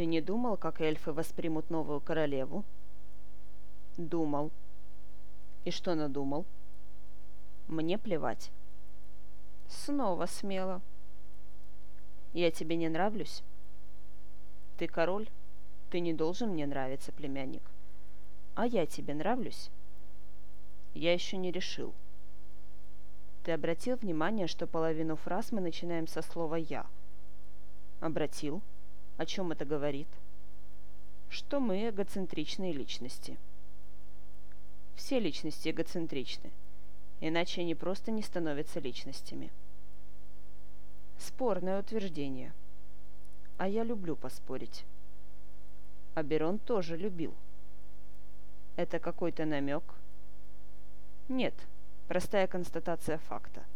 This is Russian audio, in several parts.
Ты не думал, как эльфы воспримут новую королеву? Думал. И что надумал? Мне плевать. Снова смело. Я тебе не нравлюсь? Ты король, ты не должен мне нравиться, племянник. А я тебе нравлюсь? Я еще не решил. Ты обратил внимание, что половину фраз мы начинаем со слова «я»? Обратил. О чем это говорит? Что мы эгоцентричные личности. Все личности эгоцентричны, иначе они просто не становятся личностями. Спорное утверждение. А я люблю поспорить. Аберон тоже любил. Это какой-то намек? Нет, простая констатация факта.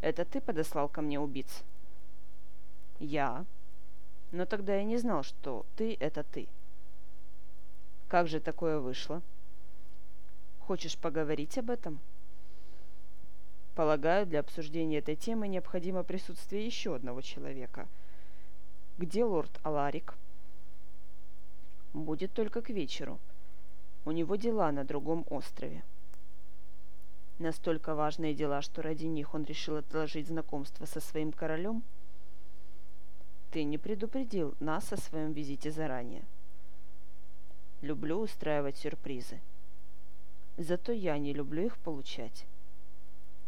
Это ты подослал ко мне убийц? Я. Но тогда я не знал, что ты – это ты. Как же такое вышло? Хочешь поговорить об этом? Полагаю, для обсуждения этой темы необходимо присутствие еще одного человека. Где лорд Аларик? Будет только к вечеру. У него дела на другом острове. Настолько важные дела, что ради них он решил отложить знакомство со своим королем? Ты не предупредил нас о своем визите заранее. Люблю устраивать сюрпризы. Зато я не люблю их получать.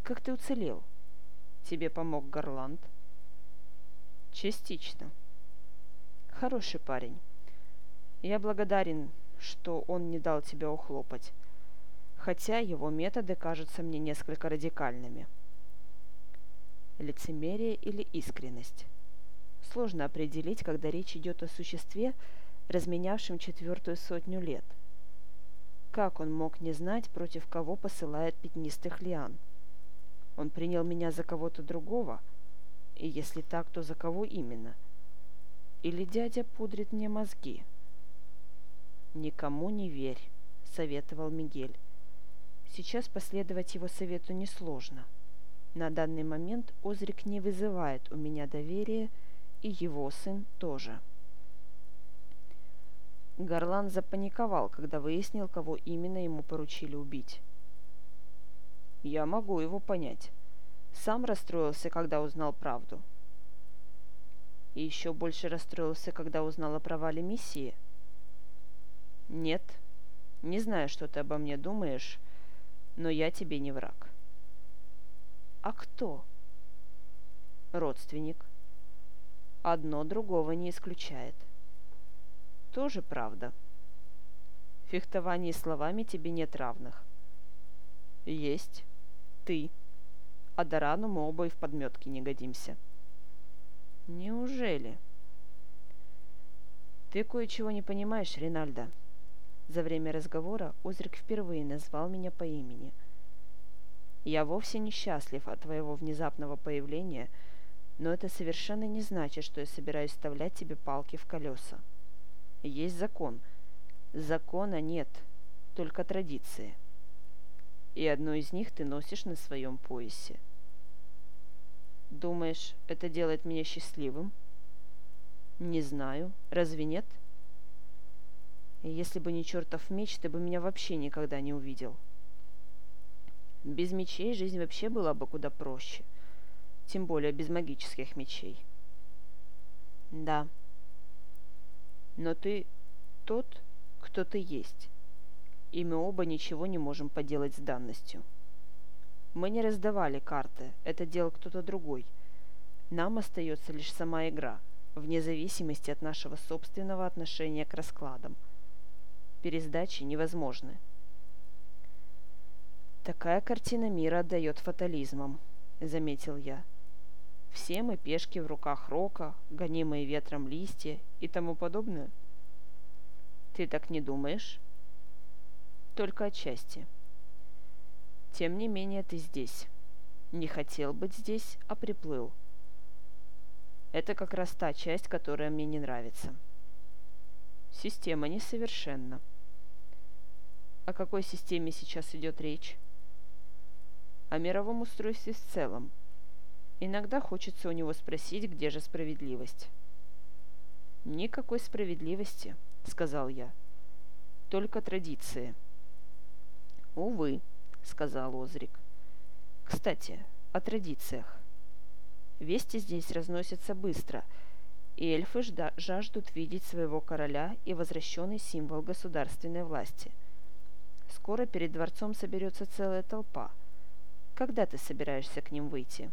Как ты уцелел? Тебе помог Гарланд? Частично. Хороший парень. Я благодарен, что он не дал тебя ухлопать, хотя его методы кажутся мне несколько радикальными. Лицемерие или искренность? Сложно определить, когда речь идет о существе, разменявшем четвертую сотню лет. Как он мог не знать, против кого посылает пятнистых лиан? — он принял меня за кого-то другого? И если так, то за кого именно? Или дядя пудрит мне мозги? «Никому не верь», — советовал Мигель. Сейчас последовать его совету несложно. На данный момент Озрик не вызывает у меня доверия, и его сын тоже. Гарлан запаниковал, когда выяснил, кого именно ему поручили убить. Я могу его понять. Сам расстроился, когда узнал правду. И еще больше расстроился, когда узнал о провале миссии. Нет, не знаю, что ты обо мне думаешь, но я тебе не враг. А кто? Родственник. Одно другого не исключает. Тоже правда. В фехтовании словами тебе нет равных. Есть ты. А Дорану мы оба и в подметке не годимся. Неужели? Ты кое-чего не понимаешь, Ринальдо. За время разговора Озрик впервые назвал меня по имени. Я вовсе не счастлив от твоего внезапного появления, но это совершенно не значит, что я собираюсь вставлять тебе палки в колеса. Есть закон. Закона нет, только традиции и одну из них ты носишь на своем поясе. Думаешь, это делает меня счастливым? Не знаю. Разве нет? Если бы не чертов меч, ты бы меня вообще никогда не увидел. Без мечей жизнь вообще была бы куда проще. Тем более без магических мечей. Да. Но ты тот, кто ты есть и мы оба ничего не можем поделать с данностью. Мы не раздавали карты, это делал кто-то другой. Нам остается лишь сама игра, вне зависимости от нашего собственного отношения к раскладам. Пересдачи невозможны. «Такая картина мира отдает фатализмом», — заметил я. «Все мы пешки в руках рока, гонимые ветром листья и тому подобное». «Ты так не думаешь?» только отчасти. Тем не менее ты здесь. Не хотел быть здесь, а приплыл. Это как раз та часть, которая мне не нравится. Система несовершенна. О какой системе сейчас идет речь? О мировом устройстве в целом. Иногда хочется у него спросить, где же справедливость. «Никакой справедливости», — сказал я. «Только традиции». «Увы», — сказал Озрик. «Кстати, о традициях. Вести здесь разносятся быстро, и эльфы жаждут видеть своего короля и возвращенный символ государственной власти. Скоро перед дворцом соберется целая толпа. Когда ты собираешься к ним выйти?»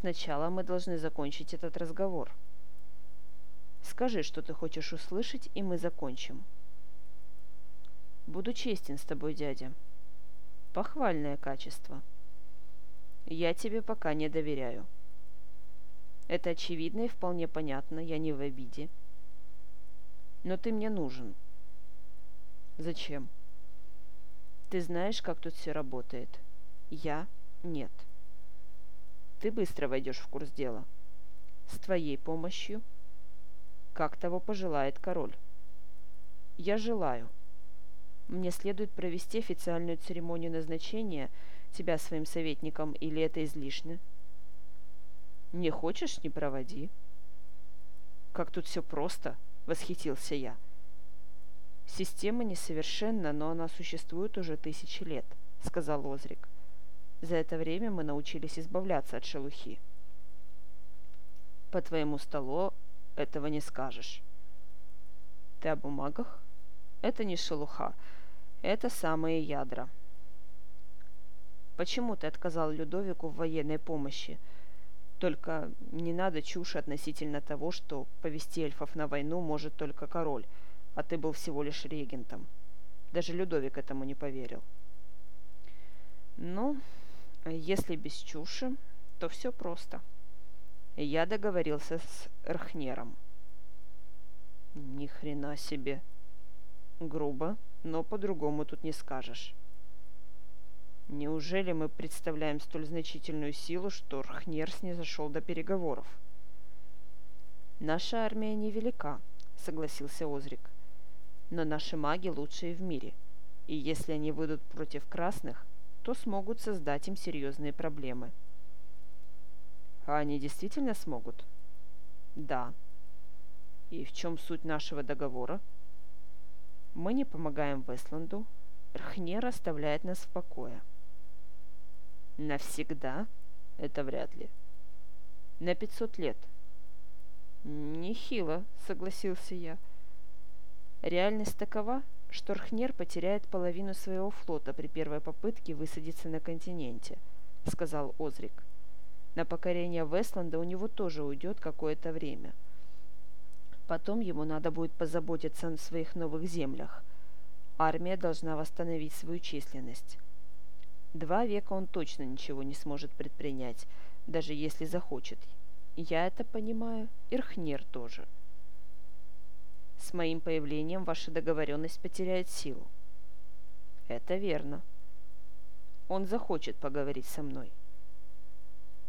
«Сначала мы должны закончить этот разговор», — Скажи, что ты хочешь услышать, и мы закончим. Буду честен с тобой, дядя. Похвальное качество. Я тебе пока не доверяю. Это очевидно и вполне понятно, я не в обиде. Но ты мне нужен. Зачем? Ты знаешь, как тут все работает. Я – нет. Ты быстро войдешь в курс дела. С твоей помощью – как того пожелает король. Я желаю. Мне следует провести официальную церемонию назначения тебя своим советником, или это излишне? Не хочешь – не проводи. Как тут все просто, восхитился я. Система несовершенна, но она существует уже тысячи лет, сказал Озрик. За это время мы научились избавляться от шелухи. По твоему столу этого не скажешь. Ты о бумагах? Это не шелуха. Это самые ядра. Почему ты отказал Людовику в военной помощи? Только не надо чушь относительно того, что повести эльфов на войну может только король, а ты был всего лишь регентом. Даже Людовик этому не поверил. Ну, если без чуши, то все просто. — я договорился с Рхнером. Ни хрена себе. Грубо, но по-другому тут не скажешь. Неужели мы представляем столь значительную силу, что Рхнер снизошел до переговоров? Наша армия невелика, согласился Озрик. Но наши маги лучшие в мире, и если они выйдут против красных, то смогут создать им серьезные проблемы. — а они действительно смогут? Да. И в чем суть нашего договора? Мы не помогаем Вестланду. Рхнер оставляет нас в покое. Навсегда? Это вряд ли. На пятьсот лет. Нехило, согласился я. Реальность такова, что Рхнер потеряет половину своего флота при первой попытке высадиться на континенте, сказал Озрик. На покорение Вестланда у него тоже уйдет какое-то время. Потом ему надо будет позаботиться о своих новых землях. Армия должна восстановить свою численность. Два века он точно ничего не сможет предпринять, даже если захочет. Я это понимаю, Ирхнер тоже. С моим появлением ваша договоренность потеряет силу. Это верно. Он захочет поговорить со мной.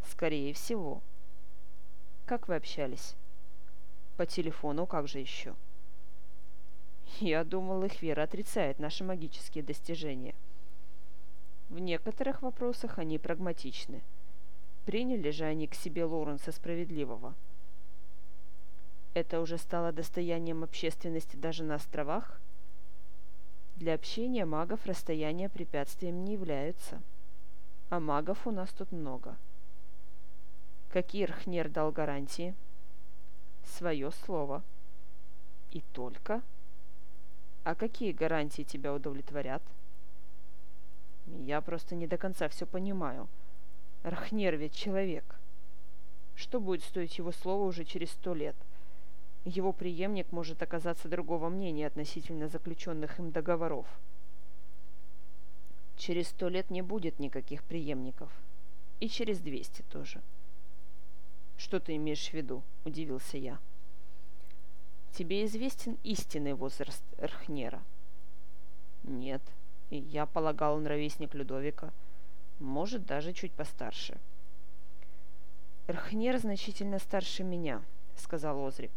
Скорее всего. Как вы общались? По телефону, как же еще? Я думал, их вера отрицает наши магические достижения. В некоторых вопросах они прагматичны. Приняли же они к себе Лоренса Справедливого. Это уже стало достоянием общественности даже на островах? Для общения магов расстояния препятствием не являются. А магов у нас тут много. — Какие Рхнер дал гарантии? Свое слово. И только? А какие гарантии тебя удовлетворят? Я просто не до конца все понимаю. Рхнер ведь человек. Что будет стоить его слово уже через сто лет? Его преемник может оказаться другого мнения относительно заключенных им договоров. Через сто лет не будет никаких преемников. И через двести тоже. — «Что ты имеешь в виду?» – удивился я. «Тебе известен истинный возраст Эрхнера?» «Нет. И я полагал, он ровесник Людовика. Может, даже чуть постарше». «Эрхнер значительно старше меня», — сказал Озрик.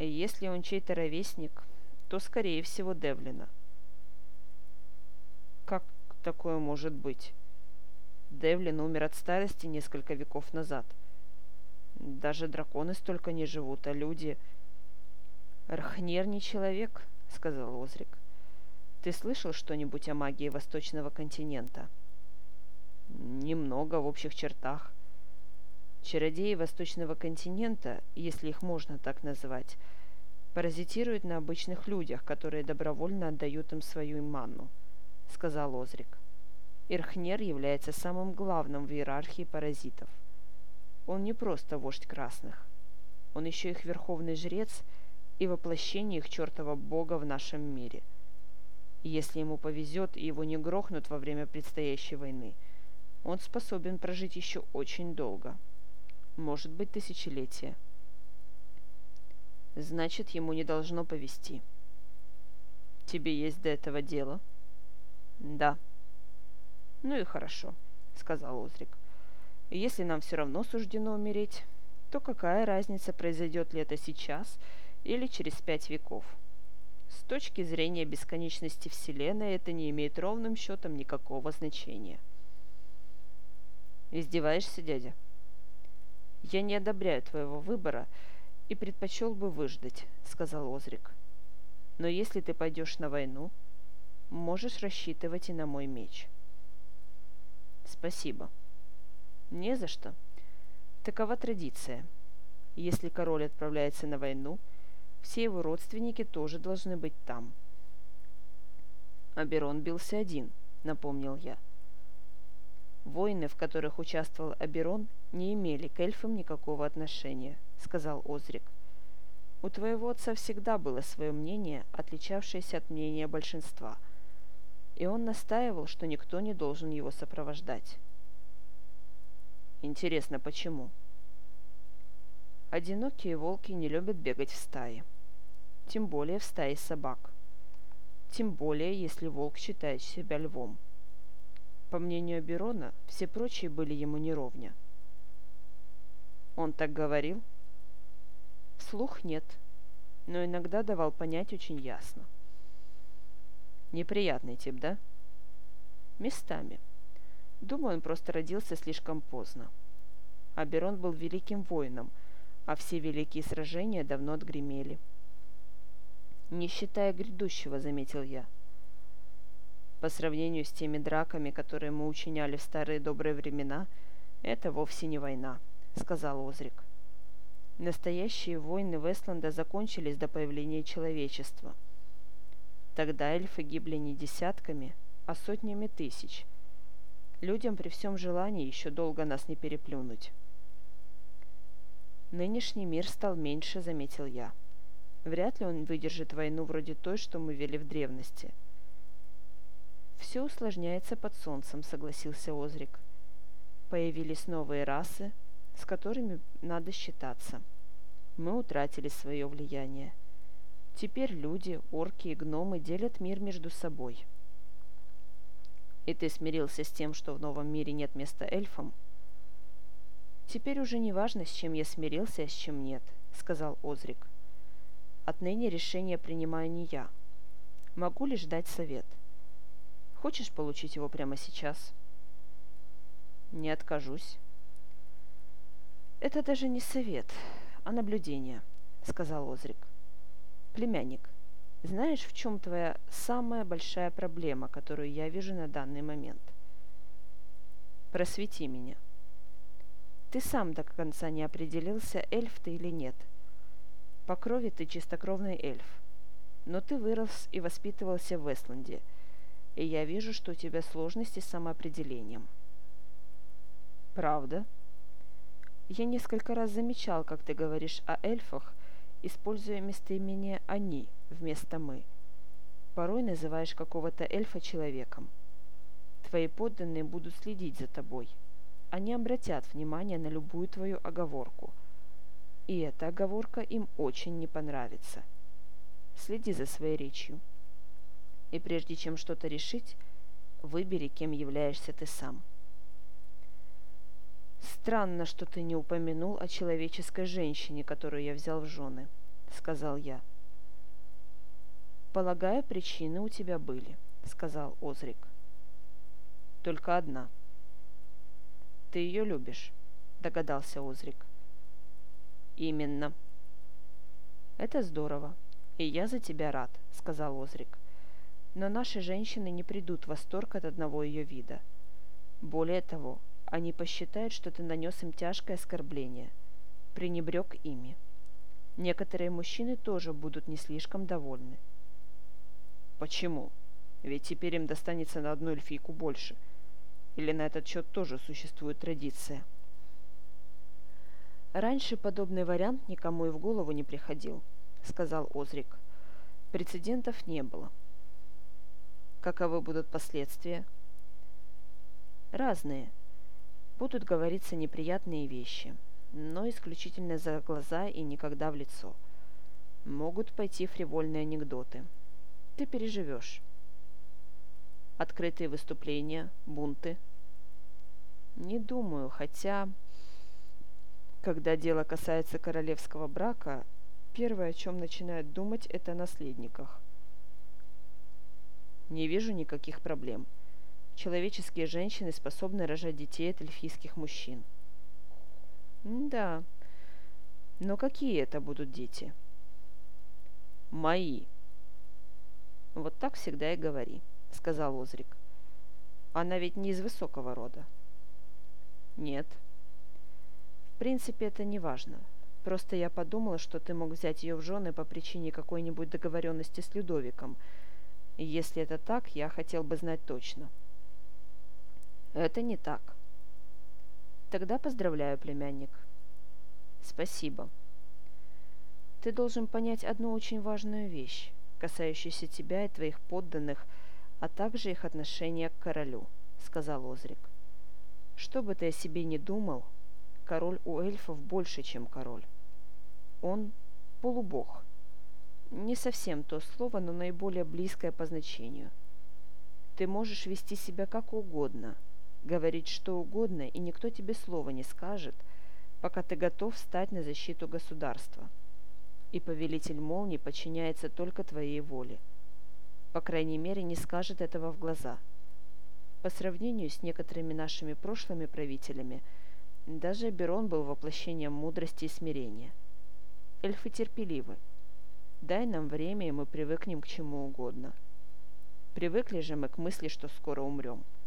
И «Если он чей-то ровесник, то, скорее всего, Девлина». «Как такое может быть?» Девлин умер от старости несколько веков назад. Даже драконы столько не живут, а люди... Рхнер не человек, сказал Озрик. Ты слышал что-нибудь о магии Восточного континента? Немного в общих чертах. Чародеи Восточного континента, если их можно так назвать, паразитируют на обычных людях, которые добровольно отдают им свою манну, сказал Озрик. Ирхнер является самым главным в иерархии паразитов. Он не просто вождь красных. Он еще их верховный жрец и воплощение их чертова бога в нашем мире. Если ему повезет и его не грохнут во время предстоящей войны, он способен прожить еще очень долго. Может быть, тысячелетия. Значит, ему не должно повезти. Тебе есть до этого дело? Да. Ну и хорошо, сказал Озрик. Если нам все равно суждено умереть, то какая разница, произойдет ли это сейчас или через пять веков? С точки зрения бесконечности Вселенной это не имеет ровным счетом никакого значения. Издеваешься, дядя? Я не одобряю твоего выбора и предпочел бы выждать, сказал Озрик. Но если ты пойдешь на войну, можешь рассчитывать и на мой меч. Спасибо. Не за что. Такова традиция. Если король отправляется на войну, все его родственники тоже должны быть там. Аберон бился один, напомнил я. Войны, в которых участвовал Аберон, не имели к эльфам никакого отношения, сказал Озрик. У твоего отца всегда было свое мнение, отличавшееся от мнения большинства, и он настаивал, что никто не должен его сопровождать. Интересно, почему? Одинокие волки не любят бегать в стае. Тем более в стае собак. Тем более, если волк считает себя львом. По мнению Берона, все прочие были ему неровня. Он так говорил? Слух нет, но иногда давал понять очень ясно. Неприятный тип, да? Местами. — Думаю, он просто родился слишком поздно. Аберон был великим воином, а все великие сражения давно отгремели. «Не считая грядущего», — заметил я. По сравнению с теми драками, которые мы учиняли в старые добрые времена, это вовсе не война, — сказал Озрик. Настоящие войны Вестланда закончились до появления человечества. Тогда эльфы гибли не десятками, а сотнями тысяч — Людям при всем желании еще долго нас не переплюнуть. Нынешний мир стал меньше, заметил я. Вряд ли он выдержит войну вроде той, что мы вели в древности. Все усложняется под солнцем, согласился Озрик. Появились новые расы, с которыми надо считаться. Мы утратили свое влияние. Теперь люди, орки и гномы делят мир между собой. И ты смирился с тем, что в новом мире нет места эльфам? Теперь уже не важно, с чем я смирился, а с чем нет, сказал Озрик. Отныне решение принимаю не я. Могу лишь дать совет. Хочешь получить его прямо сейчас? Не откажусь. Это даже не совет, а наблюдение, сказал Озрик. Племянник, знаешь, в чем твоя самая большая проблема, которую я вижу на данный момент? Просвети меня. Ты сам до конца не определился, эльф ты или нет. По крови ты чистокровный эльф. Но ты вырос и воспитывался в Вестланде, и я вижу, что у тебя сложности с самоопределением. Правда? Я несколько раз замечал, как ты говоришь о эльфах, используя местоимение «они», вместо «мы». Порой называешь какого-то эльфа человеком. Твои подданные будут следить за тобой. Они обратят внимание на любую твою оговорку. И эта оговорка им очень не понравится. Следи за своей речью. И прежде чем что-то решить, выбери, кем являешься ты сам. «Странно, что ты не упомянул о человеческой женщине, которую я взял в жены», — сказал я. «Полагаю, причины у тебя были», — сказал Озрик. «Только одна». «Ты ее любишь», — догадался Озрик. Именно. Это здорово, и я за тебя рад, сказал Озрик. Но наши женщины не придут в восторг от одного ее вида. Более того, они посчитают, что ты нанес им тяжкое оскорбление, пренебрег ими. Некоторые мужчины тоже будут не слишком довольны. Почему? Ведь теперь им достанется на одну эльфийку больше. Или на этот счет тоже существует традиция? Раньше подобный вариант никому и в голову не приходил, сказал Озрик. Прецедентов не было. Каковы будут последствия? Разные. Будут говориться неприятные вещи, но исключительно за глаза и никогда в лицо. Могут пойти фривольные анекдоты. Ты переживешь. Открытые выступления, бунты. Не думаю, хотя... Когда дело касается королевского брака, первое, о чем начинают думать, это о наследниках. Не вижу никаких проблем. Человеческие женщины способны рожать детей от эльфийских мужчин. да. Но какие это будут дети? Мои. Вот так всегда и говори, сказал Озрик. Она ведь не из высокого рода. Нет. В принципе, это не важно. Просто я подумала, что ты мог взять ее в жены по причине какой-нибудь договоренности с Людовиком. Если это так, я хотел бы знать точно. Это не так. Тогда поздравляю, племянник. Спасибо. Ты должен понять одну очень важную вещь, касающуюся тебя и твоих подданных, а также их отношения к королю, сказал Озрик. Что бы ты о себе ни думал, король у эльфов больше, чем король. Он полубог. Не совсем то слово, но наиболее близкое по значению. Ты можешь вести себя как угодно – говорить что угодно, и никто тебе слова не скажет, пока ты готов встать на защиту государства. И повелитель молний подчиняется только твоей воле. По крайней мере, не скажет этого в глаза. По сравнению с некоторыми нашими прошлыми правителями, даже Берон был воплощением мудрости и смирения. Эльфы терпеливы. Дай нам время, и мы привыкнем к чему угодно. Привыкли же мы к мысли, что скоро умрем. —